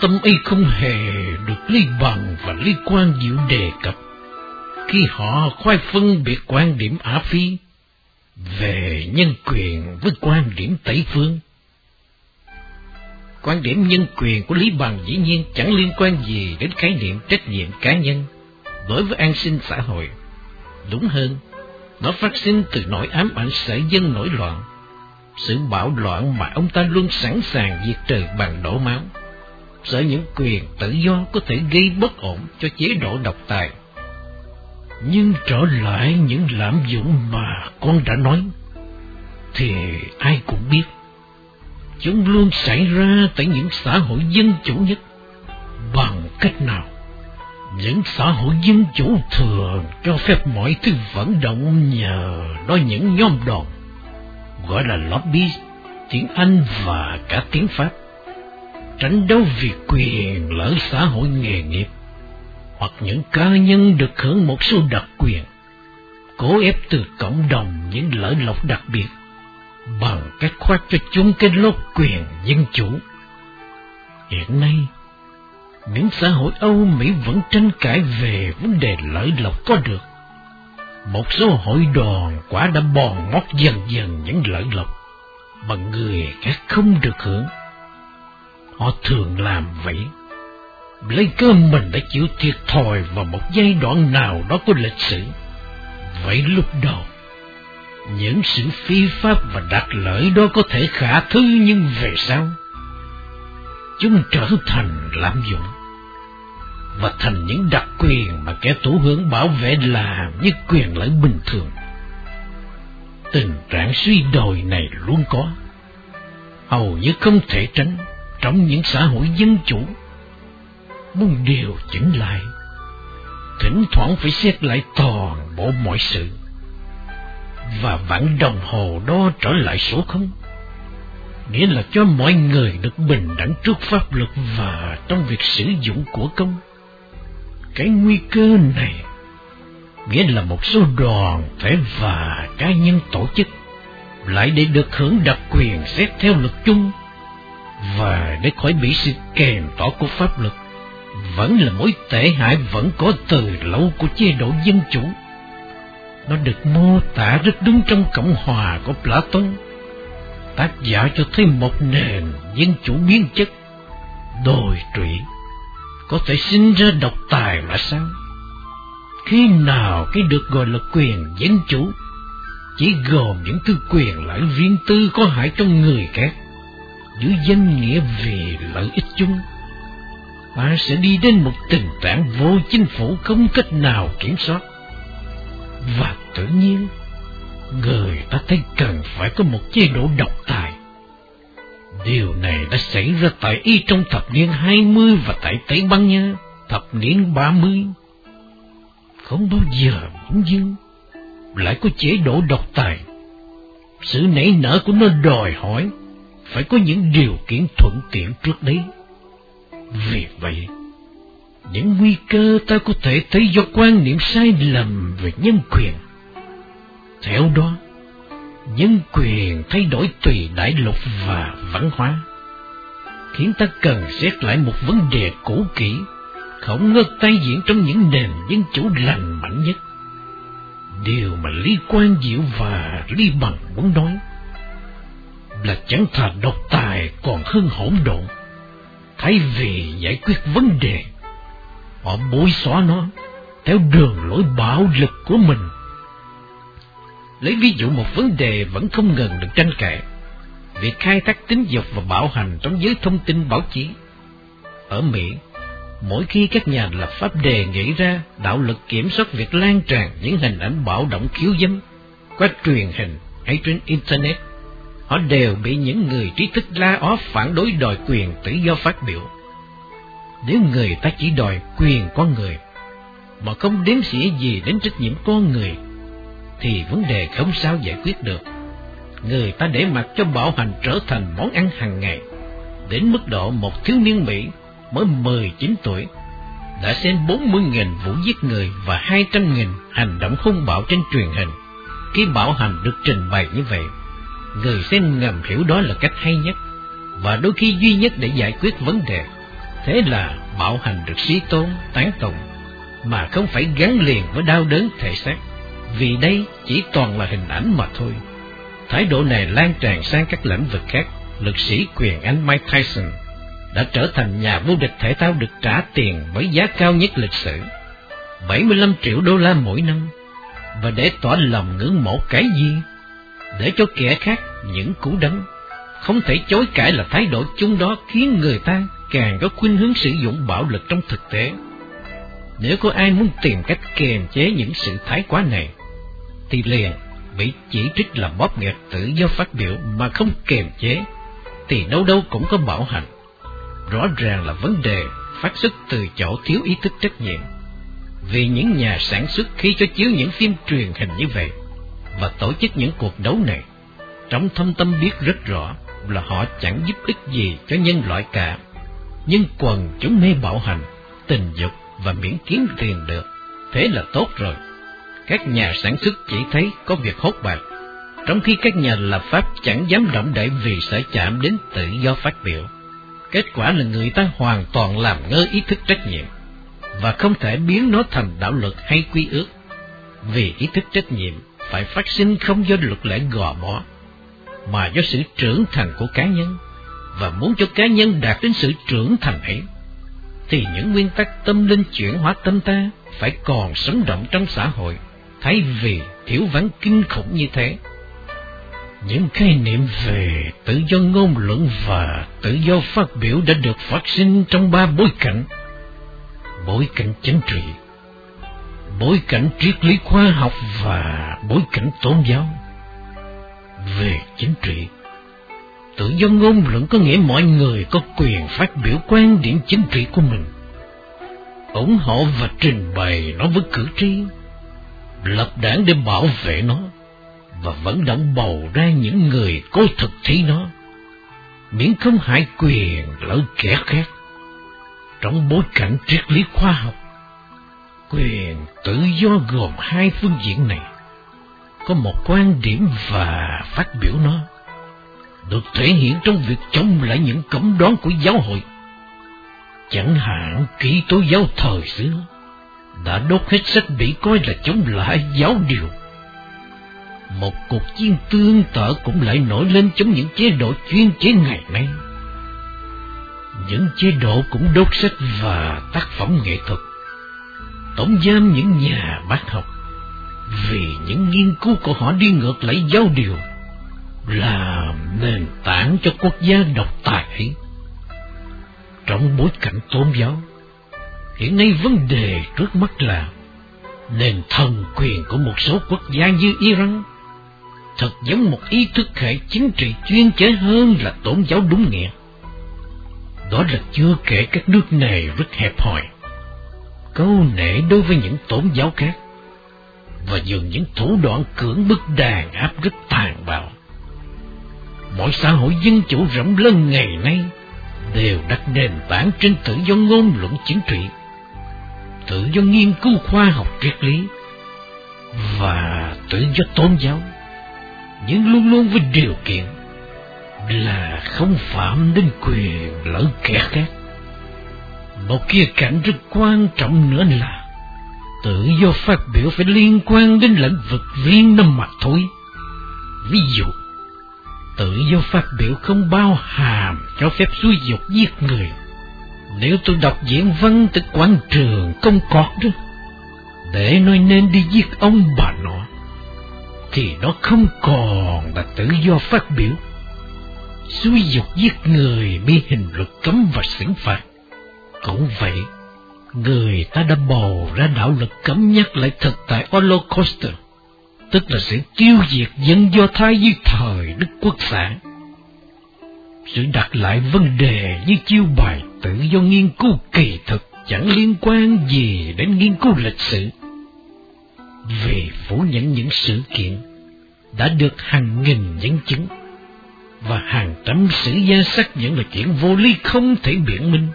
tâm ấy không hề được Lý Bằng và Lý Quang Diệu đề cập khi họ khoai phân biệt quan điểm Á Phi về nhân quyền với quan điểm Tây Phương. Quan điểm nhân quyền của Lý Bằng dĩ nhiên chẳng liên quan gì đến khái niệm trách nhiệm cá nhân đối với an sinh xã hội. Đúng hơn, nó phát sinh từ nỗi ám ảnh sở dân nổi loạn, sự bạo loạn mà ông ta luôn sẵn sàng diệt trừ bằng đổ máu, sợ những quyền tự do có thể gây bất ổn cho chế độ độc tài. Nhưng trở lại những lạm dụng mà con đã nói, thì ai cũng biết, chúng luôn xảy ra tại những xã hội dân chủ nhất. Bằng cách nào? Những xã hội dân chủ thường cho phép mọi thứ vận động nhờ đó những nhóm đoàn, gọi là lobby, tiếng Anh và cả tiếng Pháp. Tranh đấu vì quyền lỡ xã hội nghề nghiệp, hoặc những cá nhân được hưởng một số đặc quyền, cố ép từ cộng đồng những lợi lộc đặc biệt, bằng cách khoác cho chúng cái lốt quyền dân chủ. Hiện nay, những xã hội Âu Mỹ vẫn tranh cãi về vấn đề lợi lộc có được. Một số hội đoàn quả đã bòn mót dần dần những lợi lộc mà người khác không được hưởng. Họ thường làm vậy, lấy mình đã chịu thiệt thòi vào một giai đoạn nào đó của lịch sử. Vậy lúc đầu, những sự phi pháp và đặc lợi đó có thể khả thứ nhưng về sau, chúng trở thành lạm dụng và thành những đặc quyền mà kẻ thủ hưởng bảo vệ là như quyền lợi bình thường. Tình trạng suy đồi này luôn có, hầu như không thể tránh trong những xã hội dân chủ. Muốn điều chỉnh lại, thỉnh thoảng phải xét lại toàn bộ mọi sự, và vạn đồng hồ đó trở lại số không? Nghĩa là cho mọi người được bình đẳng trước pháp luật và trong việc sử dụng của công. Cái nguy cơ này nghĩa là một số đoàn thể và cá nhân tổ chức lại để được hưởng đặc quyền xét theo luật chung và để khỏi bị sự kèm tỏ của pháp luật vẫn là mối tệ hại vẫn có từ lâu của chế độ dân chủ. Nó được mô tả rất đúng trong Cộng hòa của Plato. Tác giả cho thấy một nền dân chủ biến chất, đồi trụy có thể sinh ra độc tài mà sao? Khi nào cái được gọi là quyền dân chủ chỉ gồm những thứ quyền lợi riêng tư có hại trong người khác dưới danh nghĩa vì lợi ích chung ta sẽ đi đến một tình trạng vô chính phủ không cách nào kiểm soát và tự nhiên, người ta thấy cần phải có một chế độ độc tài Điều này đã xảy ra tại Y trong thập niên 20 và tại Tây Ban Nha, thập niên 30. Không bao giờ bỗng dưng lại có chế độ độc tài. Sự nảy nở của nó đòi hỏi phải có những điều kiện thuận tiện trước đấy. Vì vậy, những nguy cơ ta có thể thấy do quan niệm sai lầm về nhân quyền. Theo đó, nhân quyền thay đổi tùy đại lục và văn hóa, khiến ta cần xét lại một vấn đề cũ kỹ, không ngớt tái diễn trong những nền dân chủ lành mạnh nhất. Điều mà Lý Quang Diệu và Lý Bằng muốn nói là chẳng thà độc tài còn hơn hỗn độn. Thay vì giải quyết vấn đề, họ bối xóa nó theo đường lối bạo lực của mình Lấy ví dụ một vấn đề vẫn không ngừng được tranh cãi, việc khai thác tính dục và bạo hành trong giới thông tin báo chí. Ở Mỹ, mỗi khi các nhà lập pháp đề nghị ra đạo luật kiểm soát việc lan tràn những hình ảnh bạo động khiếu dâm qua truyền hình hay trên Internet, họ đều bị những người trí thức la ó phản đối đòi quyền tự do phát biểu. Nếu người ta chỉ đòi quyền con người, mà không đếm xỉa gì đến trách nhiệm con người thì vấn đề không sao giải quyết được. Người ta để mặc cho bạo hành trở thành món ăn hàng ngày, đến mức độ một thiếu niên Mỹ mới 19 tuổi đã xem 40.000 vụ giết người và 200.000 hành động hung bạo trên truyền hình. Khi bạo hành được trình bày như vậy, người xem ngầm hiểu đó là cách hay nhất, và đôi khi duy nhất để giải quyết vấn đề. Thế là bạo hành được sĩ tôn, tán tụng, mà không phải gắn liền với đau đớn thể xác, vì đây chỉ toàn là hình ảnh mà thôi. Thái độ này lan tràn sang các lĩnh vực khác, lực sĩ quyền Anh Mike Tyson đã trở thành nhà vô địch thể thao được trả tiền với giá cao nhất lịch sử, 75 triệu đô la mỗi năm. Và để tỏ lòng ngưỡng mộ cái gì? Để cho kẻ khác những cú đấm. Không thể chối cãi là thái độ chung đó khiến người ta càng có khuynh hướng sử dụng bạo lực trong thực tế. Nếu có ai muốn tìm cách kiềm chế những sự thái quá này, thì liền bị chỉ trích là bóp nghẹt tự do phát biểu mà không kiềm chế, thì đâu đâu cũng có bảo hành. Rõ ràng là vấn đề phát xuất từ chỗ thiếu ý thức trách nhiệm. Vì những nhà sản xuất khi cho chiếu những phim truyền hình như vậy và tổ chức những cuộc đấu này, trong thâm tâm biết rất rõ là họ chẳng giúp ích gì cho nhân loại cả. Nhưng quần chúng mê bạo hành, tình dục và miễn kiếm tiền được, thế là tốt rồi. Các nhà sản xuất chỉ thấy có việc hốt bạc, trong khi các nhà lập pháp chẳng dám động đậy vì sợ chạm đến tự do phát biểu. Kết quả là người ta hoàn toàn làm ngơ ý thức trách nhiệm, và không thể biến nó thành đạo luật hay quy ước, vì ý thức trách nhiệm phải phát sinh không do luật lệ gò bó, mà do sự trưởng thành của cá nhân, và muốn cho cá nhân đạt đến sự trưởng thành ấy, thì những nguyên tắc tâm linh chuyển hóa tâm ta phải còn sống động trong xã hội, thay vì thiếu vắng kinh khủng như thế những khái niệm về tự do ngôn luận và tự do phát biểu đã được phát sinh trong ba bối cảnh. Bối cảnh chính trị, bối cảnh triết lý khoa học và bối cảnh tôn giáo. Về chính trị, tự do ngôn luận có nghĩa mọi người có quyền phát biểu quan điểm chính trị của mình, ủng hộ và trình bày nó với cử tri, lập đảng để bảo vệ nó và vận động bầu ra những người có thực thi nó, miễn không hại quyền lợi kẻ khác. Trong bối cảnh triết lý khoa học, quyền tự do gồm hai phương diện này, có một quan điểm và phát biểu nó, được thể hiện trong việc chống lại những cấm đoán của giáo hội. Chẳng hạn kỹ tố giáo thời xưa đã đốt hết sách bị coi là chống lại giáo điều một cuộc chiến tương tự cũng lại nổi lên chống những chế độ chuyên chế ngày nay. Những chế độ cũng đốt sách và tác phẩm nghệ thuật, tống giam những nhà bác học, vì những nghiên cứu của họ đi ngược lại giáo điều, là nền tảng cho quốc gia độc tài. Trong bối cảnh tôn giáo, hiện nay vấn đề trước mắt là nền thần quyền của một số quốc gia như Iran thật giống một ý thức hệ chính trị chuyên chế hơn là tôn giáo đúng nghĩa. Đó là chưa kể các nước này rất hẹp hòi, câu nệ đối với những tôn giáo khác, và dùng những thủ đoạn cưỡng bức đàn áp rất tàn bạo. Mọi xã hội dân chủ rộng lớn ngày nay đều đặt nền tảng trên tự do ngôn luận chính trị, tự do nghiên cứu khoa học triết lý và tự do tôn giáo nhưng luôn luôn với điều kiện là không phạm đến quyền lợi kẻ khác. Một kia cảnh rất quan trọng nữa là tự do phát biểu phải liên quan đến lĩnh vực riêng năm mặt thôi. Ví dụ, tự do phát biểu không bao hàm cho phép xúi dục giết người. Nếu tôi đọc diễn văn từ quảng trường công cọt đó, để nói nên đi giết ông bà nọ, thì nó không còn là tự do phát biểu. Xúi dục giết người bị hình luật cấm và xử phạt. Cũng vậy, người ta đã bầu ra đạo luật cấm nhắc lại thực tại Holocaust, tức là sự tiêu diệt dân Do Thái dưới thời Đức Quốc xã. Sự đặt lại vấn đề như chiêu bài tự do nghiên cứu kỳ thực chẳng liên quan gì đến nghiên cứu lịch sử về phủ nhận những sự kiện đã được hàng nghìn nhân chứng và hàng trăm sử gia xác nhận là chuyện vô lý không thể biện minh.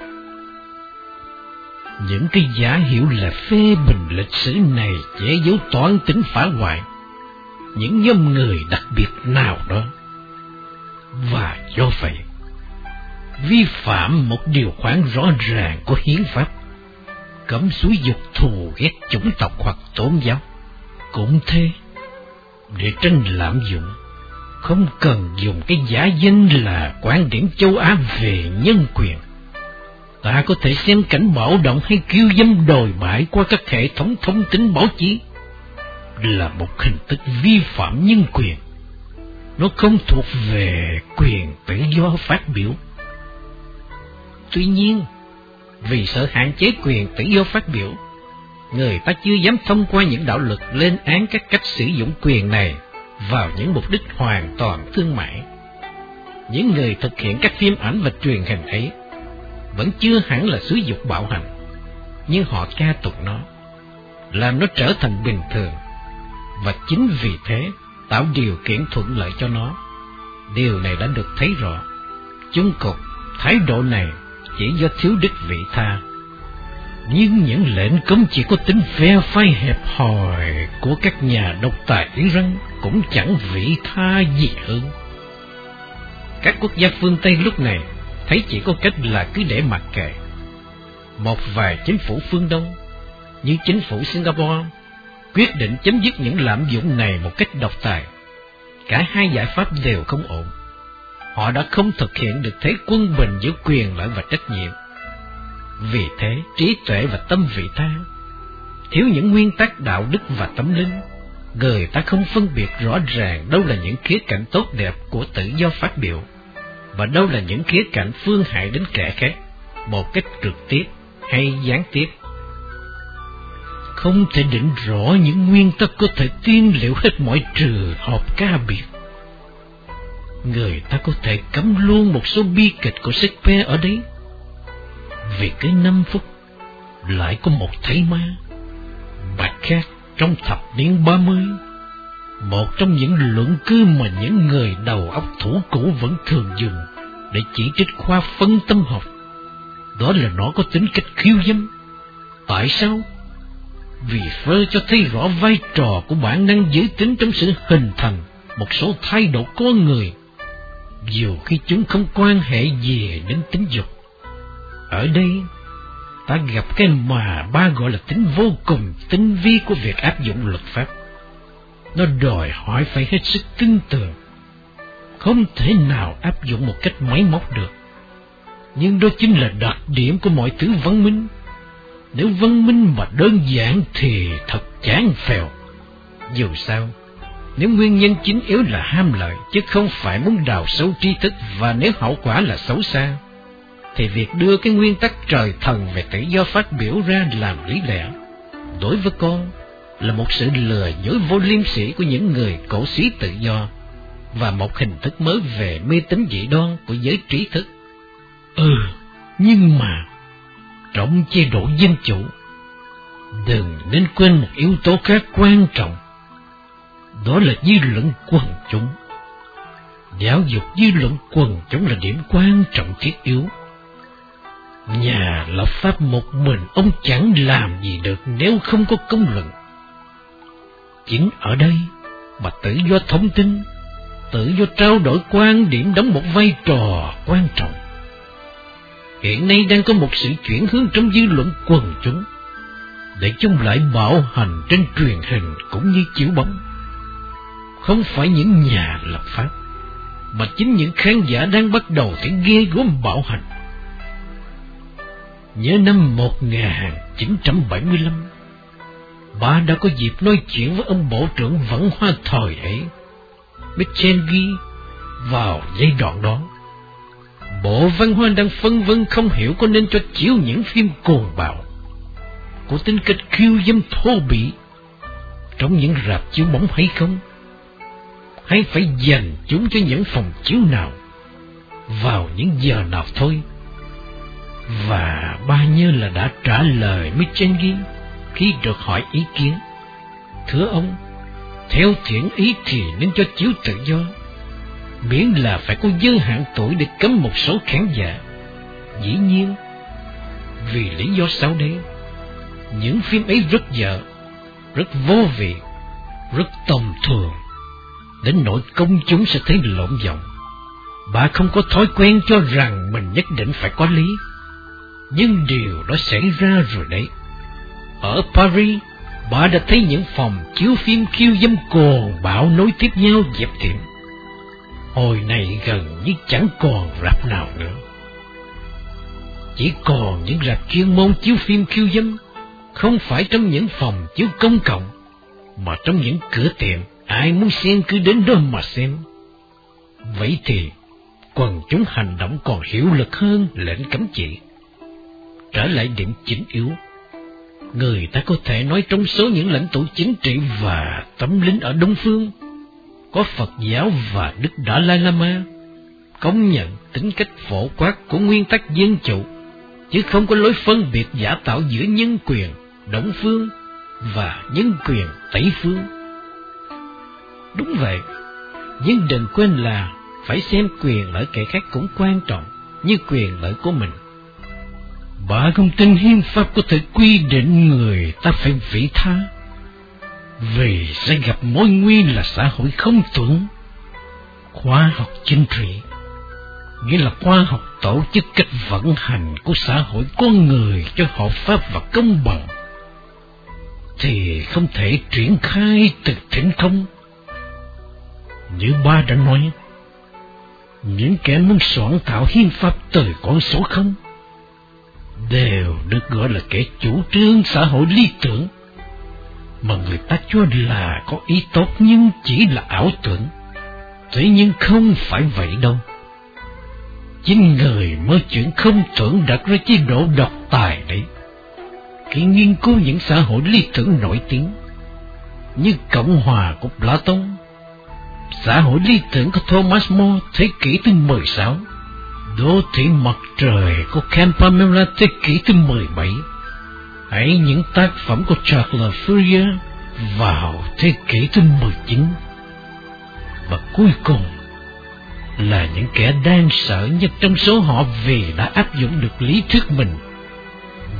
Những cái giả hiệu là phê bình lịch sử này che giấu toán tính phá hoại những nhóm người đặc biệt nào đó Và do vậy, vi phạm một điều khoản rõ ràng của hiến pháp, cấm xúi dục thù ghét chủng tộc hoặc tôn giáo. Cũng thế, để tranh lạm dụng, không cần dùng cái giả danh là quan điểm châu Á về nhân quyền. Ta có thể xem cảnh bạo động hay kêu dâm đồi bại qua các hệ thống thông tin báo chí là một hình thức vi phạm nhân quyền. Nó không thuộc về quyền tự do phát biểu. Tuy nhiên, vì sợ hạn chế quyền tự do phát biểu, người ta chưa dám thông qua những đạo luật lên án các cách sử dụng quyền này vào những mục đích hoàn toàn thương mại. Những người thực hiện các phim ảnh và truyền hình ấy vẫn chưa hẳn là sử dụng bạo hành, nhưng họ ca tụng nó, làm nó trở thành bình thường, và chính vì thế tạo điều kiện thuận lợi cho nó. Điều này đã được thấy rõ. Chung cục, thái độ này chỉ do thiếu đức vị tha. Nhưng những lệnh cấm chỉ có tính phe phai hẹp hòi của các nhà độc tài Iran cũng chẳng vị tha gì hơn. Các quốc gia phương Tây lúc này thấy chỉ có cách là cứ để mặc kệ. Một vài chính phủ phương Đông, như chính phủ Singapore, quyết định chấm dứt những lạm dụng này một cách độc tài. Cả hai giải pháp đều không ổn. Họ đã không thực hiện được thế quân bình giữa quyền lợi và trách nhiệm. Vì thế, trí tuệ và tâm vị tha, thiếu những nguyên tắc đạo đức và tâm linh, người ta không phân biệt rõ ràng đâu là những khía cạnh tốt đẹp của tự do phát biểu, và đâu là những khía cạnh phương hại đến kẻ khác, một cách trực tiếp hay gián tiếp không thể định rõ những nguyên tắc có thể tiên liệu hết mọi trường hợp ca biệt. Người ta có thể cấm luôn một số bi kịch của Shakespeare ở đấy. Vì cái năm phút lại có một thấy ma. Bạch khác trong thập niên ba mươi, một trong những luận cư mà những người đầu óc thủ cũ vẫn thường dùng để chỉ trích khoa phân tâm học. Đó là nó có tính cách khiêu dâm. Tại sao? vì phơ cho thấy rõ vai trò của bản năng giới tính trong sự hình thành một số thay đổi con người, dù khi chúng không quan hệ gì đến tính dục. Ở đây, ta gặp cái mà ba gọi là tính vô cùng tinh vi của việc áp dụng luật pháp. Nó đòi hỏi phải hết sức tin tưởng, không thể nào áp dụng một cách máy móc được. Nhưng đó chính là đặc điểm của mọi thứ văn minh nếu văn minh mà đơn giản thì thật chán phèo. Dù sao, nếu nguyên nhân chính yếu là ham lợi, chứ không phải muốn đào sâu tri thức và nếu hậu quả là xấu xa, thì việc đưa cái nguyên tắc trời thần về tự do phát biểu ra làm lý lẽ, đối với con là một sự lừa dối vô liêm sỉ của những người cổ xí tự do và một hình thức mới về mê tín dị đoan của giới trí thức. Ừ, nhưng mà trong chế độ dân chủ. Đừng nên quên một yếu tố khác quan trọng, đó là dư luận quần chúng. Giáo dục dư luận quần chúng là điểm quan trọng thiết yếu. Nhà lập pháp một mình ông chẳng làm gì được nếu không có công luận. Chính ở đây mà tự do thông tin, tự do trao đổi quan điểm đóng một vai trò quan trọng hiện nay đang có một sự chuyển hướng trong dư luận quần chúng, để chung lại bảo hành trên truyền hình cũng như chiếu bóng. Không phải những nhà lập pháp, mà chính những khán giả đang bắt đầu thấy ghê gớm bạo hành. Nhớ năm 1975, bà đã có dịp nói chuyện với ông Bộ trưởng Văn Hoa thời ấy, Michengi, vào giai đoạn đó. Bộ văn hóa đang phân vân không hiểu có nên cho chiếu những phim cuồng bạo của tính cách khiêu dâm thô bỉ trong những rạp chiếu bóng hay không? Hay phải dành chúng cho những phòng chiếu nào vào những giờ nào thôi? Và ba như là đã trả lời Michengi khi được hỏi ý kiến. Thưa ông, theo thiện ý thì nên cho chiếu tự do miễn là phải có giới hạn tuổi để cấm một số khán giả. Dĩ nhiên, vì lý do sau đây, những phim ấy rất dở, rất vô vị, rất tầm thường, đến nỗi công chúng sẽ thấy lộn vọng. Bà không có thói quen cho rằng mình nhất định phải có lý. Nhưng điều đó xảy ra rồi đấy. Ở Paris, bà đã thấy những phòng chiếu phim kiêu dâm cồn bạo nối tiếp nhau dẹp tiệm. Hồi này gần như chẳng còn rạp nào nữa. Chỉ còn những rạp chuyên môn chiếu phim kiêu dâm, không phải trong những phòng chiếu công cộng, mà trong những cửa tiệm, ai muốn xem cứ đến đó mà xem. Vậy thì, quần chúng hành động còn hiệu lực hơn lệnh cấm chỉ. Trở lại điểm chính yếu, người ta có thể nói trong số những lãnh tụ chính trị và tấm linh ở Đông Phương, có Phật giáo và Đức Dalai Lama, công nhận tính cách phổ quát của nguyên tắc dân chủ, chứ không có lối phân biệt giả tạo giữa nhân quyền Đông Phương và nhân quyền Tây Phương. Đúng vậy, nhưng đừng quên là phải xem quyền lợi kẻ khác cũng quan trọng như quyền lợi của mình. Bà không tin hiến pháp có thể quy định người ta phải vĩ tha, vì sẽ gặp mối nguy là xã hội không tưởng. Khoa học chính trị nghĩa là khoa học tổ chức cách vận hành của xã hội con người cho hợp pháp và công bằng thì không thể triển khai từ thỉnh không. Như ba đã nói, những kẻ muốn soạn tạo hiến pháp từ con số không đều được gọi là kẻ chủ trương xã hội lý tưởng mà người ta cho là có ý tốt nhưng chỉ là ảo tưởng. Tuy nhiên không phải vậy đâu. Chính người mới chuyện không tưởng đặt ra chế độ độc tài đấy. Khi nghiên cứu những xã hội lý tưởng nổi tiếng như Cộng hòa của Platon, xã hội lý tưởng của Thomas More thế kỷ thứ 16, đô thị mặt trời của Campamela thế kỷ thứ 17, hãy những tác phẩm của Charles Fourier vào thế kỷ thứ 19. Và cuối cùng là những kẻ đang sợ nhất trong số họ vì đã áp dụng được lý thuyết mình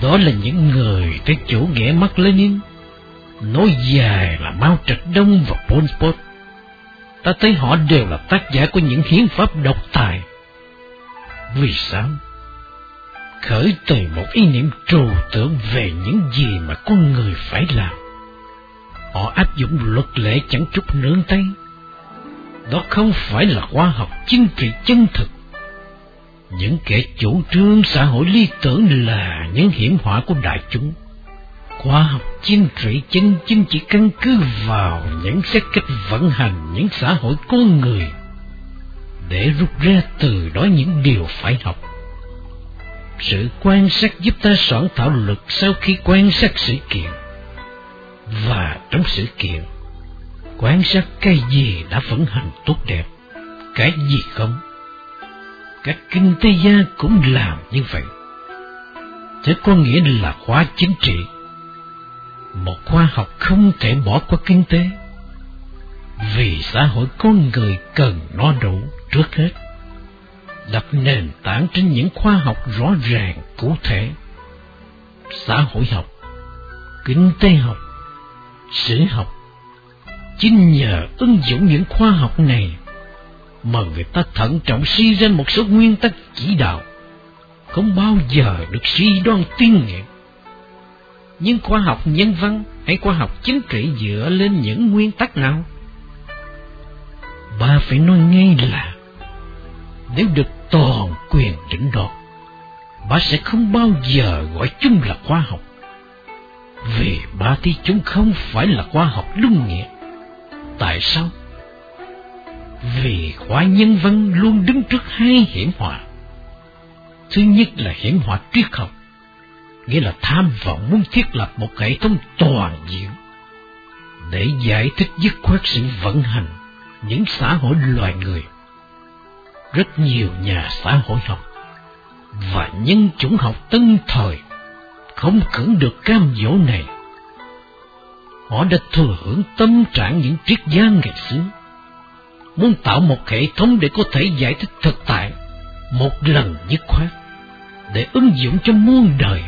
đó là những người tới chủ nghĩa Mark Lenin, nói dài là Mao Trạch Đông và Pol Pot. Ta thấy họ đều là tác giả của những hiến pháp độc tài. Vì sao? Khởi từ một ý niệm trừu tượng về những gì mà con người phải làm. Họ áp dụng luật lệ chẳng chút nương tay. Đó không phải là khoa học chính trị chân thực những kẻ chủ trương xã hội lý tưởng là những hiểm họa của đại chúng. Khoa học chính trị chân chính chỉ căn cứ vào những xét cách vận hành những xã hội con người để rút ra từ đó những điều phải học. Sự quan sát giúp ta soạn thảo luật sau khi quan sát sự kiện. Và trong sự kiện, quan sát cái gì đã vận hành tốt đẹp, cái gì không các kinh tế gia cũng làm như vậy. Thế có nghĩa là khóa chính trị, một khoa học không thể bỏ qua kinh tế, vì xã hội con người cần no đủ trước hết, đặt nền tảng trên những khoa học rõ ràng cụ thể, xã hội học, kinh tế học, sử học. Chính nhờ ứng dụng những khoa học này mà người ta thận trọng suy ra một số nguyên tắc chỉ đạo, không bao giờ được suy đoan tiên nghiệm. Nhưng khoa học nhân văn hay khoa học chính trị dựa lên những nguyên tắc nào? Bà phải nói ngay là nếu được toàn quyền định đoạt, bà sẽ không bao giờ gọi chúng là khoa học. Vì bà thì chúng không phải là khoa học đúng nghĩa. Tại sao? Vì khoa nhân văn luôn đứng trước hai hiểm họa. Thứ nhất là hiểm họa triết học, nghĩa là tham vọng muốn thiết lập một hệ thống toàn diện để giải thích dứt khoát sự vận hành những xã hội loài người. Rất nhiều nhà xã hội học và nhân chủng học tân thời không cưỡng được cam dỗ này. Họ đã thừa hưởng tâm trạng những triết gia ngày xưa, muốn tạo một hệ thống để có thể giải thích thực tại một lần dứt khoát, để ứng dụng cho muôn đời.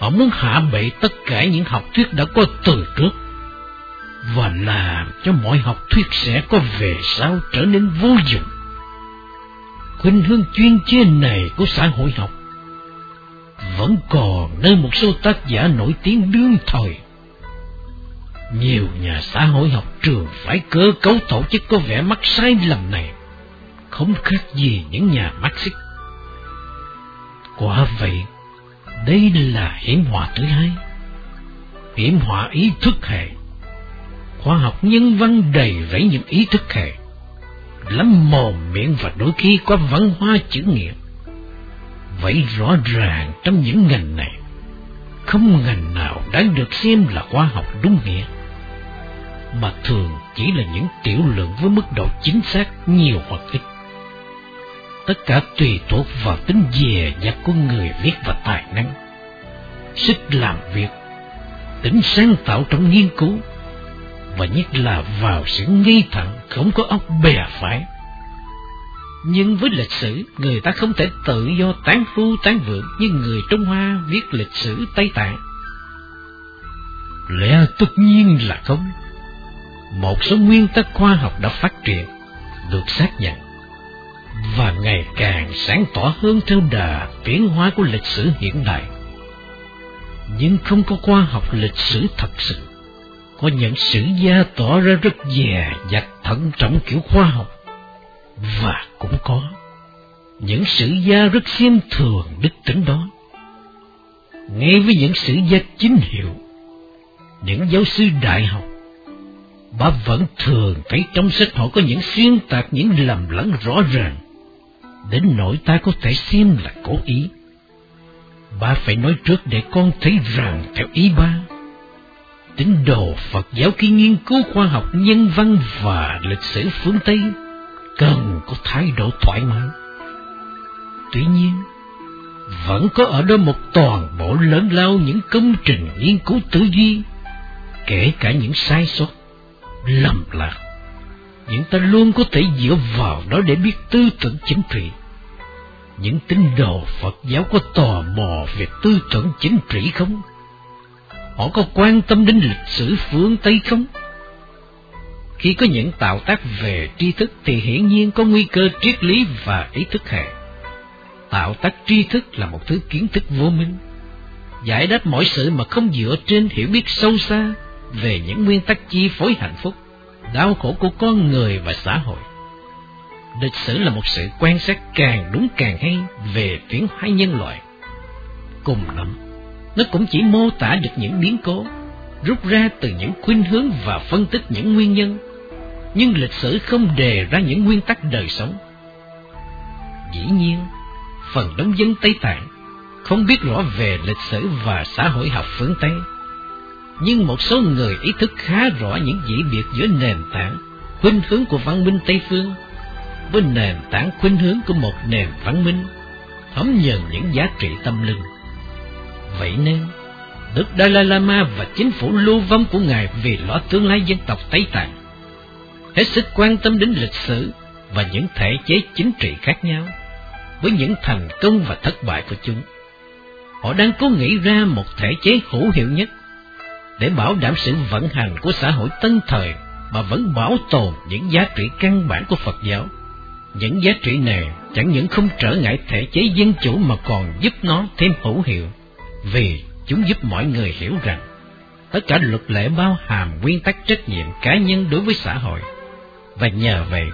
Họ muốn hạ bệ tất cả những học thuyết đã có từ trước, và làm cho mọi học thuyết sẽ có về sau trở nên vô dụng khuynh hướng chuyên chế này của xã hội học vẫn còn nơi một số tác giả nổi tiếng đương thời. Nhiều nhà xã hội học trường phải cơ cấu tổ chức có vẻ mắc sai lầm này, không khác gì những nhà Marxist. Quả vậy, đây là hiểm họa thứ hai. Hiểm họa ý thức hệ. Khoa học nhân văn đầy rẫy những ý thức hệ. Lắm mồm miệng và đôi khi có văn hoa chữ nghiệp Vậy rõ ràng trong những ngành này, không ngành nào đáng được xem là khoa học đúng nghĩa, mà thường chỉ là những tiểu lượng với mức độ chính xác nhiều hoặc ít. Tất cả tùy thuộc vào tính dè dặt của người viết và tài năng, sức làm việc, tính sáng tạo trong nghiên cứu, và nhất là vào sự nghi thẳng không có óc bè phải nhưng với lịch sử, người ta không thể tự do tán phu tán vượng như người Trung Hoa viết lịch sử Tây Tạng. Lẽ tất nhiên là không. Một số nguyên tắc khoa học đã phát triển, được xác nhận, và ngày càng sáng tỏ hơn theo đà tiến hóa của lịch sử hiện đại. Nhưng không có khoa học lịch sử thật sự. Có những sử gia tỏ ra rất dè dặt thận trọng kiểu khoa học và cũng có những sử gia rất xem thường đức tính đó. Ngay với những sử gia chính hiệu, những giáo sư đại học, bà vẫn thường thấy trong sách họ có những xuyên tạc những lầm lẫn rõ ràng, đến nỗi ta có thể xem là cố ý. Bà phải nói trước để con thấy rằng theo ý ba, tín đồ Phật giáo khi nghiên cứu khoa học nhân văn và lịch sử phương Tây cần có thái độ thoải mái. Tuy nhiên, vẫn có ở đó một toàn bộ lớn lao những công trình nghiên cứu tư duy, kể cả những sai sót, lầm lạc. Những ta luôn có thể dựa vào đó để biết tư tưởng chính trị. Những tín đồ Phật giáo có tò mò về tư tưởng chính trị không? Họ có quan tâm đến lịch sử phương Tây không? Khi có những tạo tác về tri thức thì hiển nhiên có nguy cơ triết lý và ý thức hệ. Tạo tác tri thức là một thứ kiến thức vô minh, giải đáp mọi sự mà không dựa trên hiểu biết sâu xa về những nguyên tắc chi phối hạnh phúc, đau khổ của con người và xã hội. Lịch sử là một sự quan sát càng đúng càng hay về tiến hóa nhân loại. Cùng lắm, nó cũng chỉ mô tả được những biến cố, rút ra từ những khuynh hướng và phân tích những nguyên nhân nhưng lịch sử không đề ra những nguyên tắc đời sống. Dĩ nhiên, phần đông dân Tây Tạng không biết rõ về lịch sử và xã hội học phương Tây, nhưng một số người ý thức khá rõ những dị biệt giữa nền tảng khuynh hướng của văn minh Tây phương với nền tảng khuynh hướng của một nền văn minh thấm nhận những giá trị tâm linh. Vậy nên, Đức Dalai Lama và chính phủ lưu vong của Ngài vì lo tương lai dân tộc Tây Tạng hết sức quan tâm đến lịch sử và những thể chế chính trị khác nhau, với những thành công và thất bại của chúng. Họ đang cố nghĩ ra một thể chế hữu hiệu nhất để bảo đảm sự vận hành của xã hội tân thời mà vẫn bảo tồn những giá trị căn bản của Phật giáo. Những giá trị này chẳng những không trở ngại thể chế dân chủ mà còn giúp nó thêm hữu hiệu, vì chúng giúp mọi người hiểu rằng tất cả luật lệ bao hàm nguyên tắc trách nhiệm cá nhân đối với xã hội và nhờ vậy,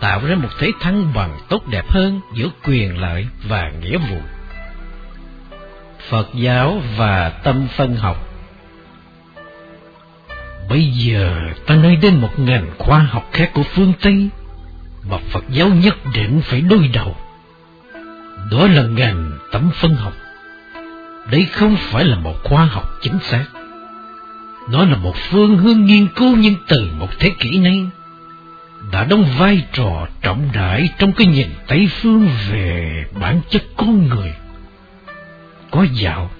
tạo ra một thế thăng bằng tốt đẹp hơn giữa quyền lợi và nghĩa vụ. Phật giáo và tâm phân học Bây giờ ta nói đến một ngành khoa học khác của phương Tây mà Phật giáo nhất định phải đối đầu. Đó là ngành tâm phân học. Đây không phải là một khoa học chính xác. Nó là một phương hướng nghiên cứu nhưng từ một thế kỷ nay đã đóng vai trò trọng đại trong cái nhìn Tây Phương về bản chất con người. Có dạo,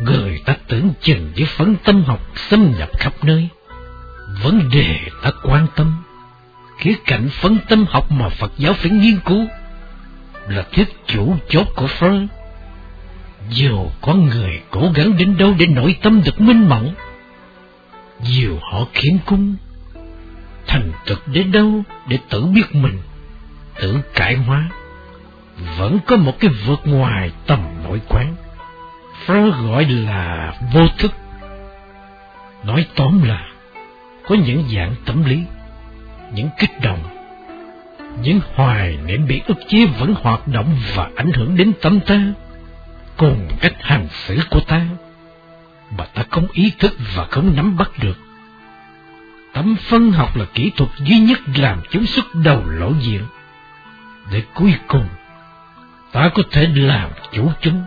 người ta tưởng chừng với phấn tâm học xâm nhập khắp nơi. Vấn đề ta quan tâm, khía cạnh phấn tâm học mà Phật giáo phải nghiên cứu là thiết chủ chốt của Freud. Dù có người cố gắng đến đâu để nội tâm được minh mẫn, dù họ khiếm cung thành thực đến đâu để tự biết mình, tự cải hóa, vẫn có một cái vượt ngoài tầm nội quán. Freud gọi là vô thức. Nói tóm là có những dạng tâm lý, những kích động, những hoài niệm bị ức chế vẫn hoạt động và ảnh hưởng đến tâm ta, cùng cách hành xử của ta, mà ta không ý thức và không nắm bắt được. Tâm phân học là kỹ thuật duy nhất làm chúng xuất đầu lộ diện, để cuối cùng ta có thể làm chủ chúng,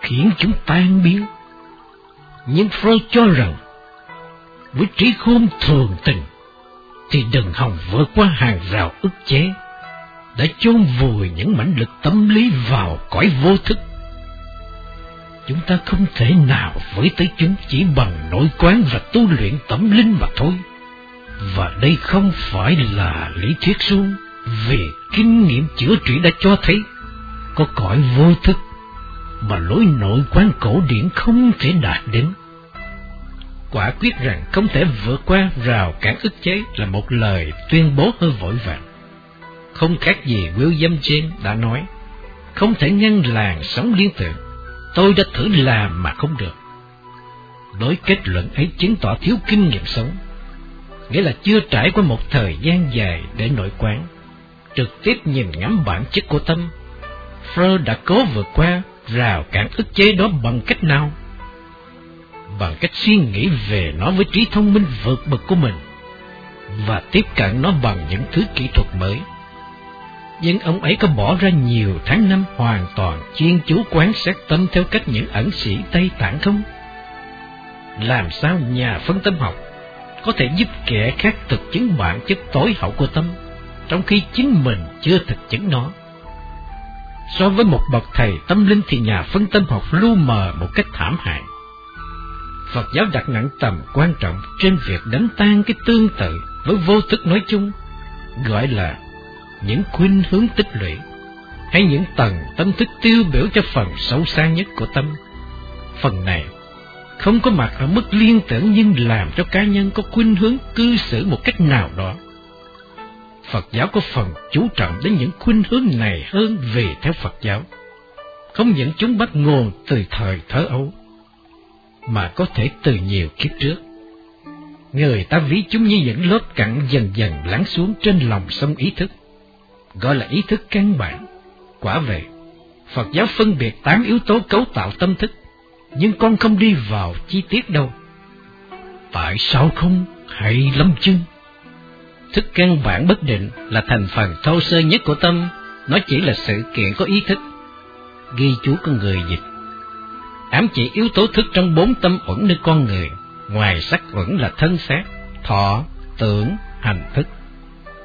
khiến chúng tan biến. Nhưng Freud cho rằng, với trí khôn thường tình, thì đừng hòng vượt qua hàng rào ức chế, đã chôn vùi những mãnh lực tâm lý vào cõi vô thức. Chúng ta không thể nào với tới chúng chỉ bằng nội quán và tu luyện tâm linh mà thôi. Và đây không phải là lý thuyết suông, vì kinh nghiệm chữa trị đã cho thấy có cõi vô thức mà lối nội quán cổ điển không thể đạt đến. Quả quyết rằng không thể vượt qua rào cản ức chế là một lời tuyên bố hơi vội vàng. Không khác gì William James đã nói, không thể ngăn làng sống liên tưởng, tôi đã thử làm mà không được. Đối kết luận ấy chứng tỏ thiếu kinh nghiệm sống, nghĩa là chưa trải qua một thời gian dài để nội quán, trực tiếp nhìn ngắm bản chất của tâm Freud đã cố vượt qua rào cản ức chế đó bằng cách nào? Bằng cách suy nghĩ về nó với trí thông minh vượt bậc của mình và tiếp cận nó bằng những thứ kỹ thuật mới. Nhưng ông ấy có bỏ ra nhiều tháng năm hoàn toàn chuyên chú quán sát tâm theo cách những ẩn sĩ Tây Tạng không? Làm sao nhà phân tâm học có thể giúp kẻ khác thực chứng bản chất tối hậu của tâm, trong khi chính mình chưa thực chứng nó? So với một bậc thầy tâm linh thì nhà phân tâm học lu mờ một cách thảm hại. Phật giáo đặt nặng tầm quan trọng trên việc đánh tan cái tương tự với vô thức nói chung, gọi là những khuynh hướng tích lũy, hay những tầng tâm thức tiêu biểu cho phần sâu xa nhất của tâm. Phần này không có mặt ở mức liên tưởng nhưng làm cho cá nhân có khuynh hướng cư xử một cách nào đó. Phật giáo có phần chú trọng đến những khuynh hướng này hơn vì theo Phật giáo. Không những chúng bắt nguồn từ thời thơ ấu, mà có thể từ nhiều kiếp trước. Người ta ví chúng như những lớp cặn dần dần lắng xuống trên lòng sông ý thức, gọi là ý thức căn bản. Quả vậy, Phật giáo phân biệt tám yếu tố cấu tạo tâm thức, nhưng con không đi vào chi tiết đâu. Tại sao không? Hay lắm chứ? Thức căn bản bất định là thành phần thô sơ nhất của tâm, nó chỉ là sự kiện có ý thức. Ghi chú con người dịch. Ám chỉ yếu tố thức trong bốn tâm uẩn nơi con người, ngoài sắc uẩn là thân xác, thọ, tưởng, hành thức.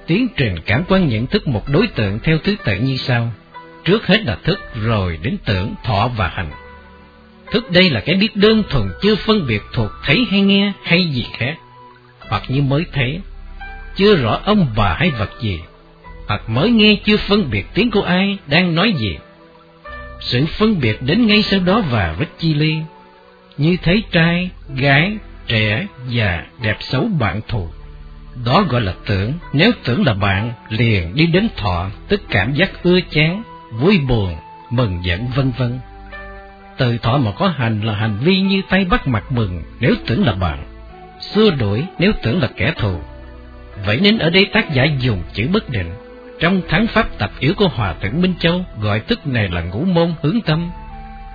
Tiến trình cảm quan nhận thức một đối tượng theo thứ tự như sau. Trước hết là thức, rồi đến tưởng, thọ và hành. Thức đây là cái biết đơn thuần chưa phân biệt thuộc thấy hay nghe hay gì khác, hoặc như mới thấy, chưa rõ ông bà hay vật gì, hoặc mới nghe chưa phân biệt tiếng của ai đang nói gì. Sự phân biệt đến ngay sau đó và rất chi ly, như thấy trai, gái, trẻ, già, đẹp xấu bạn thù. Đó gọi là tưởng, nếu tưởng là bạn, liền đi đến thọ, tức cảm giác ưa chán, vui buồn, mừng giận vân vân. Từ thọ mà có hành là hành vi như tay bắt mặt mừng nếu tưởng là bạn, xua đuổi nếu tưởng là kẻ thù, Vậy nên ở đây tác giả dùng chữ bất định. Trong thắng pháp tập yếu của Hòa Thượng Minh Châu gọi thức này là ngũ môn hướng tâm,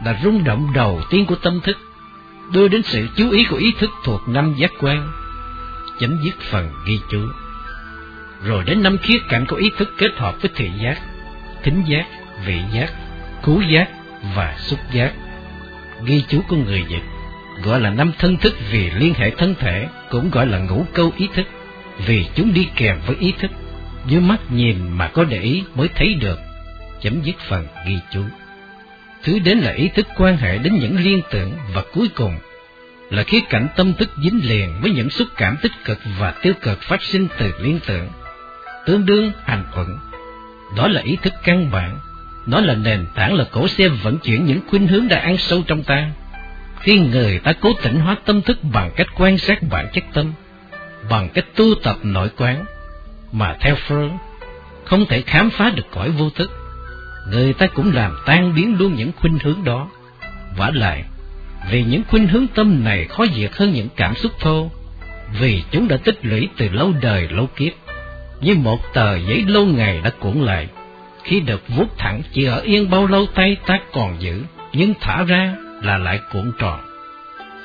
là rung động đầu tiên của tâm thức, đưa đến sự chú ý của ý thức thuộc năm giác quan. Chấm dứt phần ghi chú. Rồi đến năm khía cạnh của ý thức kết hợp với thị giác, thính giác, vị giác, cứu giác và xúc giác. Ghi chú của người dịch gọi là năm thân thức vì liên hệ thân thể, cũng gọi là ngũ câu ý thức vì chúng đi kèm với ý thức, như mắt nhìn mà có để ý mới thấy được. Chấm dứt phần ghi chú. Thứ đến là ý thức quan hệ đến những liên tưởng và cuối cùng là khía cạnh tâm thức dính liền với những xúc cảm tích cực và tiêu cực phát sinh từ liên tưởng, tương đương hành thuận. Đó là ý thức căn bản, nó là nền tảng là cổ xe vận chuyển những khuynh hướng đã ăn sâu trong ta. Khi người ta cố tỉnh hóa tâm thức bằng cách quan sát bản chất tâm, bằng cách tu tập nội quán, mà theo Freud không thể khám phá được cõi vô thức, người ta cũng làm tan biến luôn những khuynh hướng đó. vả lại, vì những khuynh hướng tâm này khó diệt hơn những cảm xúc thô, vì chúng đã tích lũy từ lâu đời lâu kiếp, như một tờ giấy lâu ngày đã cuộn lại. Khi được vuốt thẳng chỉ ở yên bao lâu tay ta còn giữ, nhưng thả ra là lại cuộn tròn.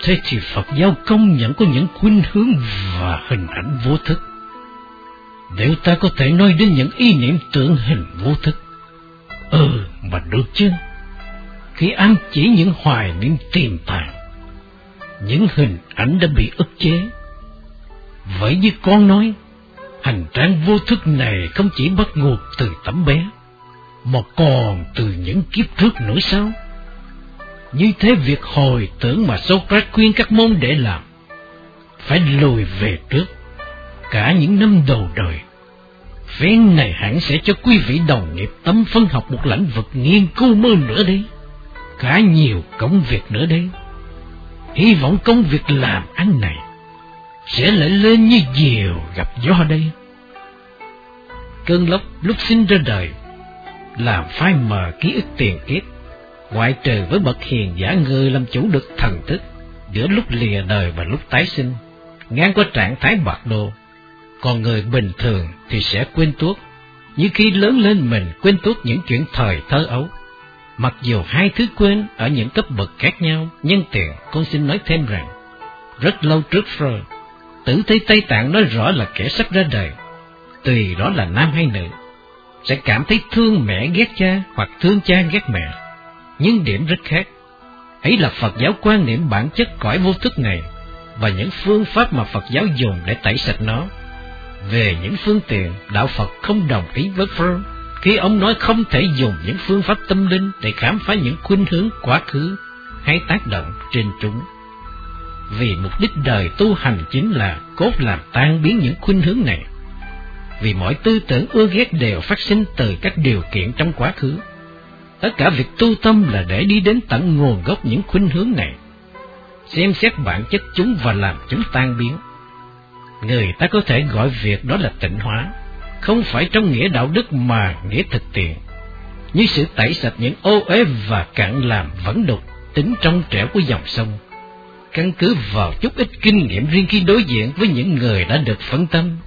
Thế thì Phật giáo công nhận có những khuynh hướng và hình ảnh vô thức. Nếu ta có thể nói đến những ý niệm tưởng hình vô thức, ừ mà được chứ? Khi ăn chỉ những hoài niệm tiềm tàng, những hình ảnh đã bị ức chế. Vậy như con nói, hành trang vô thức này không chỉ bắt nguồn từ tấm bé, mà còn từ những kiếp trước nữa sao? Như thế việc hồi tưởng mà Socrates khuyên các môn để làm, phải lùi về trước, cả những năm đầu đời. Phen này hẳn sẽ cho quý vị đồng nghiệp tấm phân học một lãnh vực nghiên cứu mơ nữa đi, cả nhiều công việc nữa đây. Hy vọng công việc làm ăn này sẽ lại lên như diều gặp gió đây. Cơn lốc lúc sinh ra đời, làm phai mờ ký ức tiền kiếp, ngoại trừ với bậc hiền giả người làm chủ được thần thức giữa lúc lìa đời và lúc tái sinh, ngang qua trạng thái bạc đồ. Còn người bình thường thì sẽ quên tuốt, như khi lớn lên mình quên tuốt những chuyện thời thơ ấu. Mặc dù hai thứ quên ở những cấp bậc khác nhau, nhân tiện con xin nói thêm rằng, rất lâu trước Freud, tử thế Tây Tạng nói rõ là kẻ sắp ra đời, tùy đó là nam hay nữ, sẽ cảm thấy thương mẹ ghét cha hoặc thương cha ghét mẹ nhưng điểm rất khác. Ấy là Phật giáo quan niệm bản chất cõi vô thức này và những phương pháp mà Phật giáo dùng để tẩy sạch nó. Về những phương tiện, Đạo Phật không đồng ý với Freud khi ông nói không thể dùng những phương pháp tâm linh để khám phá những khuynh hướng quá khứ hay tác động trên chúng. Vì mục đích đời tu hành chính là cốt làm tan biến những khuynh hướng này. Vì mọi tư tưởng ưa ghét đều phát sinh từ các điều kiện trong quá khứ Tất cả việc tu tâm là để đi đến tận nguồn gốc những khuynh hướng này, xem xét bản chất chúng và làm chúng tan biến. Người ta có thể gọi việc đó là tịnh hóa, không phải trong nghĩa đạo đức mà nghĩa thực tiện, như sự tẩy sạch những ô uế và cạn làm vẫn đục tính trong trẻo của dòng sông. Căn cứ vào chút ít kinh nghiệm riêng khi đối diện với những người đã được phân tâm,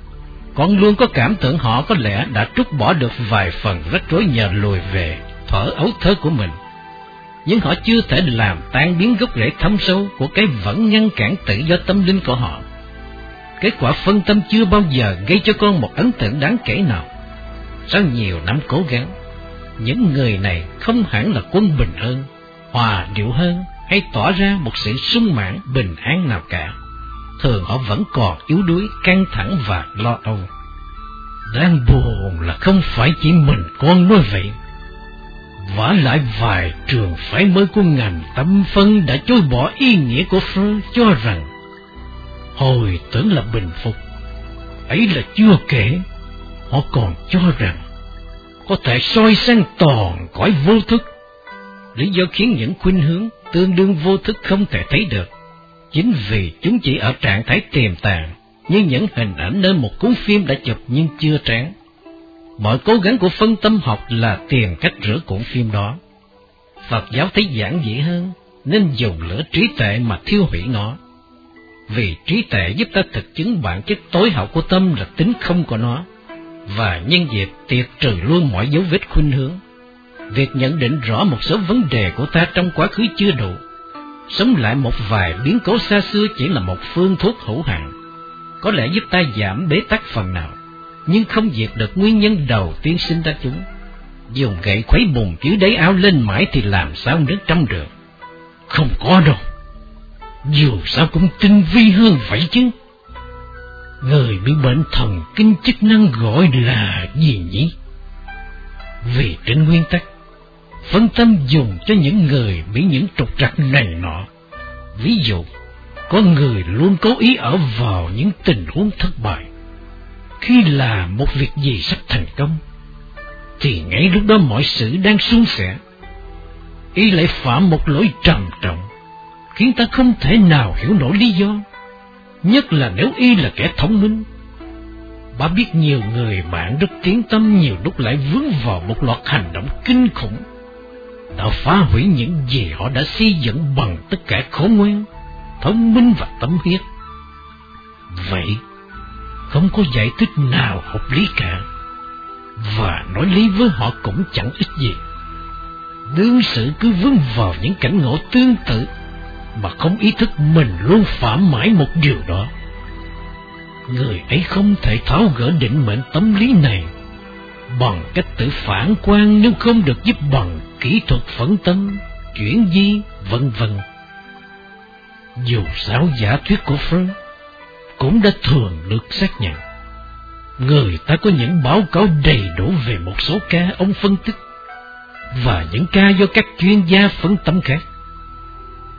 con luôn có cảm tưởng họ có lẽ đã trút bỏ được vài phần rắc rối nhờ lùi về thở ấu thơ của mình. Nhưng họ chưa thể làm tan biến gốc rễ thâm sâu của cái vẫn ngăn cản tự do tâm linh của họ. Kết quả phân tâm chưa bao giờ gây cho con một ấn tượng đáng kể nào. Sau nhiều năm cố gắng, những người này không hẳn là quân bình hơn, hòa điệu hơn hay tỏ ra một sự sung mãn bình an nào cả. Thường họ vẫn còn yếu đuối, căng thẳng và lo âu. Đáng buồn là không phải chỉ mình con nói vậy, vả lại vài trường phái mới của ngành tâm phân đã chối bỏ ý nghĩa của Freud cho rằng hồi tưởng là bình phục. Ấy là chưa kể, họ còn cho rằng có thể soi sang toàn cõi vô thức. Lý do khiến những khuynh hướng tương đương vô thức không thể thấy được, chính vì chúng chỉ ở trạng thái tiềm tàng như những hình ảnh nơi một cuốn phim đã chụp nhưng chưa tráng. Mọi cố gắng của phân tâm học là tìm cách rửa cuộn phim đó. Phật giáo thấy giản dị hơn, nên dùng lửa trí tệ mà thiêu hủy nó. Vì trí tuệ giúp ta thực chứng bản chất tối hậu của tâm là tính không của nó, và nhân dịp tiệt trừ luôn mọi dấu vết khuynh hướng. Việc nhận định rõ một số vấn đề của ta trong quá khứ chưa đủ. Sống lại một vài biến cố xa xưa chỉ là một phương thuốc hữu hạn, có lẽ giúp ta giảm bế tắc phần nào nhưng không diệt được nguyên nhân đầu tiên sinh ra chúng. Dùng gậy khuấy bùn chứa đáy áo lên mãi thì làm sao nước trong được. Không có đâu. Dù sao cũng tinh vi hơn vậy chứ. Người bị bệnh thần kinh chức năng gọi là gì nhỉ? Vì trên nguyên tắc, phân tâm dùng cho những người bị những trục trặc này nọ. Ví dụ, có người luôn cố ý ở vào những tình huống thất bại khi làm một việc gì sắp thành công, thì ngay lúc đó mọi sự đang suôn sẻ. Y lại phạm một lỗi trầm trọng, khiến ta không thể nào hiểu nổi lý do, nhất là nếu Y là kẻ thông minh. Bà biết nhiều người bạn rất tiến tâm nhiều lúc lại vướng vào một loạt hành động kinh khủng. Đã phá hủy những gì họ đã xây dựng bằng tất cả khổ nguyên, thông minh và tâm huyết. Vậy, không có giải thích nào hợp lý cả. Và nói lý với họ cũng chẳng ích gì. Đương sự cứ vướng vào những cảnh ngộ tương tự, mà không ý thức mình luôn phạm mãi một điều đó người ấy không thể tháo gỡ định mệnh tâm lý này bằng cách tự phản quan nếu không được giúp bằng kỹ thuật phẫn tâm, chuyển di, vân vân. Dù sao giả thuyết của Freud cũng đã thường được xác nhận. Người ta có những báo cáo đầy đủ về một số ca ông phân tích và những ca do các chuyên gia phân tâm khác.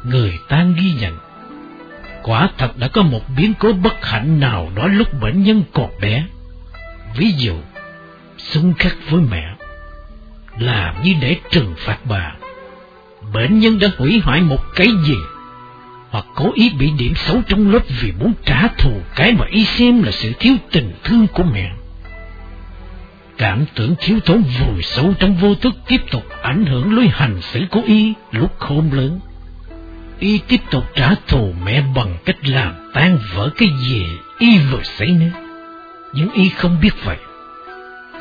Người ta ghi nhận Quả thật đã có một biến cố bất hạnh nào đó lúc bệnh nhân còn bé. Ví dụ, xung khắc với mẹ, làm như để trừng phạt bà. Bệnh nhân đã hủy hoại một cái gì, hoặc cố ý bị điểm xấu trong lớp vì muốn trả thù cái mà y xem là sự thiếu tình thương của mẹ. Cảm tưởng thiếu thốn vùi sâu trong vô thức tiếp tục ảnh hưởng lối hành xử của y lúc khôn lớn y tiếp tục trả thù mẹ bằng cách làm tan vỡ cái gì y vừa xảy nên. Nhưng y không biết vậy.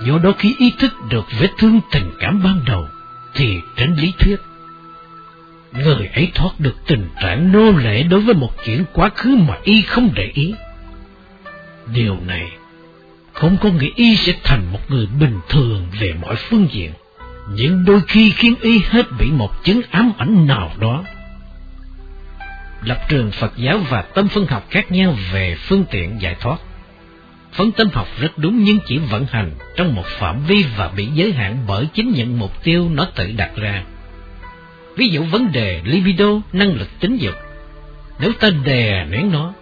Do đó khi ý thức được vết thương tình cảm ban đầu, thì trên lý thuyết, người ấy thoát được tình trạng nô lệ đối với một chuyện quá khứ mà y không để ý. Điều này không có nghĩa y sẽ thành một người bình thường về mọi phương diện, nhưng đôi khi khiến y hết bị một chứng ám ảnh nào đó lập trường Phật giáo và tâm phân học khác nhau về phương tiện giải thoát. Phân tâm học rất đúng nhưng chỉ vận hành trong một phạm vi và bị giới hạn bởi chính những mục tiêu nó tự đặt ra. Ví dụ vấn đề libido, năng lực tính dục. Nếu ta đè nén nó,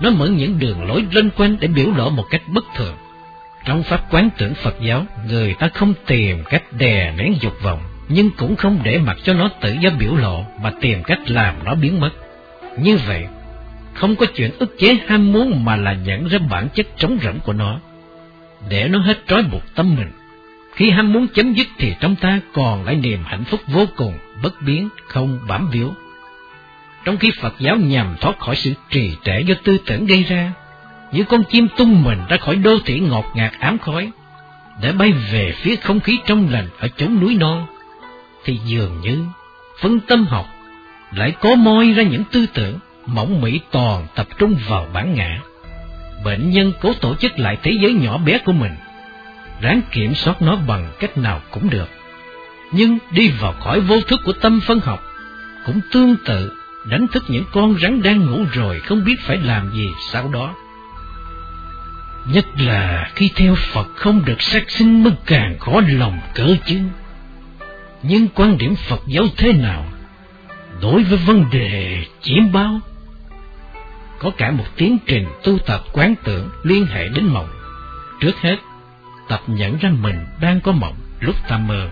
nó mở những đường lối lên quanh để biểu lộ một cách bất thường. Trong pháp quán tưởng Phật giáo, người ta không tìm cách đè nén dục vọng, nhưng cũng không để mặc cho nó tự do biểu lộ mà tìm cách làm nó biến mất. Như vậy, không có chuyện ức chế ham muốn mà là nhận ra bản chất trống rỗng của nó, để nó hết trói buộc tâm mình. Khi ham muốn chấm dứt thì trong ta còn lại niềm hạnh phúc vô cùng, bất biến, không bám víu. Trong khi Phật giáo nhằm thoát khỏi sự trì trệ do tư tưởng gây ra, như con chim tung mình ra khỏi đô thị ngọt ngạt ám khói, để bay về phía không khí trong lành ở chốn núi non, thì dường như phân tâm học lại cố moi ra những tư tưởng mỏng mỹ toàn tập trung vào bản ngã. Bệnh nhân cố tổ chức lại thế giới nhỏ bé của mình, ráng kiểm soát nó bằng cách nào cũng được. Nhưng đi vào khỏi vô thức của tâm phân học, cũng tương tự đánh thức những con rắn đang ngủ rồi không biết phải làm gì sau đó. Nhất là khi theo Phật không được sát sinh mới càng khó lòng cỡ chứ. Nhưng quan điểm Phật giáo thế nào đối với vấn đề chiếm bao, có cả một tiến trình tu tập quán tưởng liên hệ đến mộng. Trước hết, tập nhận ra mình đang có mộng lúc ta mơ.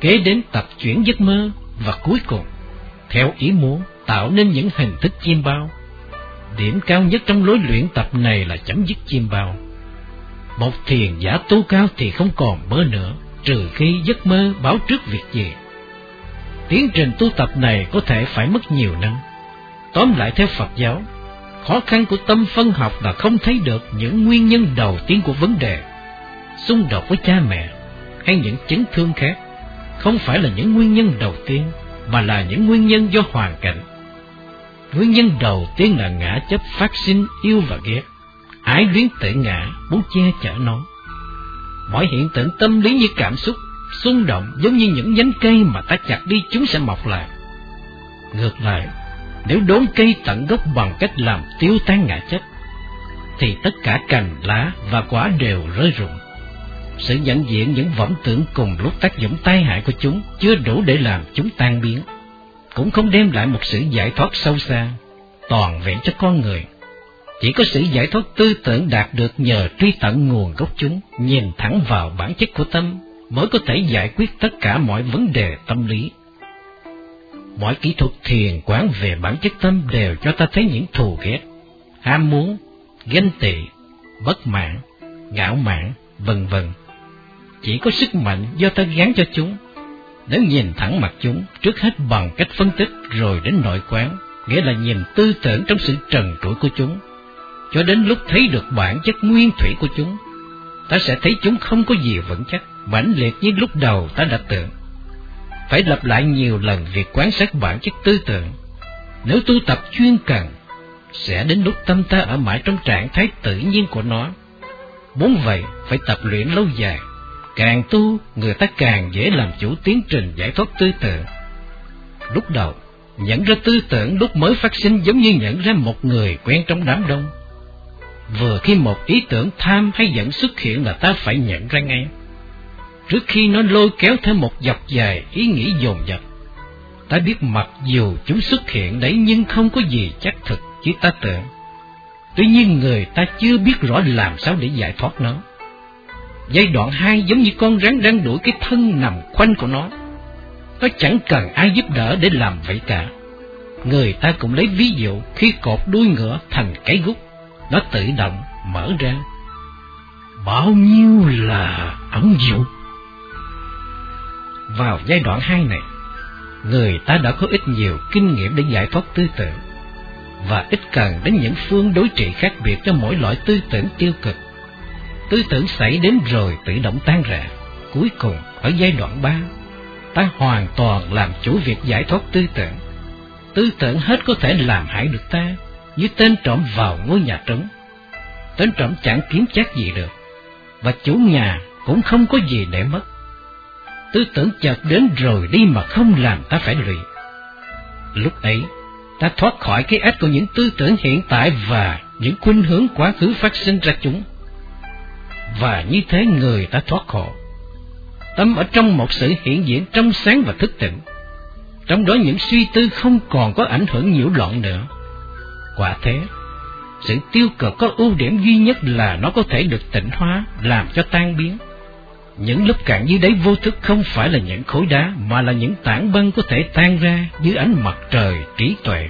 Kế đến tập chuyển giấc mơ và cuối cùng, theo ý muốn tạo nên những hình thức chiêm bao. Điểm cao nhất trong lối luyện tập này là chấm dứt chiêm bao. Một thiền giả tu cao thì không còn mơ nữa, trừ khi giấc mơ báo trước việc gì. Tiến trình tu tập này có thể phải mất nhiều năm. Tóm lại theo Phật giáo, khó khăn của tâm phân học là không thấy được những nguyên nhân đầu tiên của vấn đề. Xung đột với cha mẹ hay những chấn thương khác không phải là những nguyên nhân đầu tiên mà là những nguyên nhân do hoàn cảnh. Nguyên nhân đầu tiên là ngã chấp phát sinh yêu và ghét, ái luyến tự ngã muốn che chở nó. Mọi hiện tượng tâm lý như cảm xúc, xung động giống như những nhánh cây mà ta chặt đi chúng sẽ mọc lại. Ngược lại, nếu đốn cây tận gốc bằng cách làm tiêu tan ngã chất, thì tất cả cành, lá và quả đều rơi rụng. Sự nhận diện những vọng tưởng cùng lúc tác dụng tai hại của chúng chưa đủ để làm chúng tan biến, cũng không đem lại một sự giải thoát sâu xa, toàn vẹn cho con người. Chỉ có sự giải thoát tư tưởng đạt được nhờ truy tận nguồn gốc chúng, nhìn thẳng vào bản chất của tâm mới có thể giải quyết tất cả mọi vấn đề tâm lý. Mọi kỹ thuật thiền quán về bản chất tâm đều cho ta thấy những thù ghét, ham muốn, ganh tị, bất mãn, ngạo mạn, vân vân. Chỉ có sức mạnh do ta gán cho chúng. Nếu nhìn thẳng mặt chúng, trước hết bằng cách phân tích rồi đến nội quán, nghĩa là nhìn tư tưởng trong sự trần trụi của chúng, cho đến lúc thấy được bản chất nguyên thủy của chúng, ta sẽ thấy chúng không có gì vững chắc, mãnh liệt như lúc đầu ta đã tưởng. Phải lặp lại nhiều lần việc quan sát bản chất tư tưởng. Nếu tu tập chuyên cần, sẽ đến lúc tâm ta ở mãi trong trạng thái tự nhiên của nó. Muốn vậy, phải tập luyện lâu dài. Càng tu, người ta càng dễ làm chủ tiến trình giải thoát tư tưởng. Lúc đầu, nhận ra tư tưởng lúc mới phát sinh giống như nhận ra một người quen trong đám đông. Vừa khi một ý tưởng tham hay giận xuất hiện là ta phải nhận ra ngay. Trước khi nó lôi kéo thêm một dọc dài ý nghĩ dồn dập, ta biết mặc dù chúng xuất hiện đấy nhưng không có gì chắc thực chỉ ta tưởng. Tuy nhiên người ta chưa biết rõ làm sao để giải thoát nó. Giai đoạn hai giống như con rắn đang đuổi cái thân nằm quanh của nó. Nó chẳng cần ai giúp đỡ để làm vậy cả. Người ta cũng lấy ví dụ khi cột đuôi ngựa thành cái gút, nó tự động mở ra. Bao nhiêu là ẩn dụ. Vào giai đoạn hai này, người ta đã có ít nhiều kinh nghiệm để giải thoát tư tưởng và ít cần đến những phương đối trị khác biệt cho mỗi loại tư tưởng tiêu cực. Tư tưởng xảy đến rồi tự động tan rã. Cuối cùng, ở giai đoạn ba, ta hoàn toàn làm chủ việc giải thoát tư tưởng. Tư tưởng hết có thể làm hại được ta, như tên trộm vào ngôi nhà trống. Tên trộm chẳng kiếm chắc gì được, và chủ nhà cũng không có gì để mất. Tư tưởng chợt đến rồi đi mà không làm ta phải lụy. Lúc ấy, ta thoát khỏi cái ách của những tư tưởng hiện tại và những khuynh hướng quá khứ phát sinh ra chúng. Và như thế người ta thoát khổ. Tâm ở trong một sự hiện diện trong sáng và thức tỉnh. Trong đó những suy tư không còn có ảnh hưởng nhiễu loạn nữa. Quả thế, sự tiêu cực có ưu điểm duy nhất là nó có thể được tịnh hóa, làm cho tan biến. Những lớp cạn dưới đáy vô thức không phải là những khối đá, mà là những tảng băng có thể tan ra dưới ánh mặt trời trí tuệ.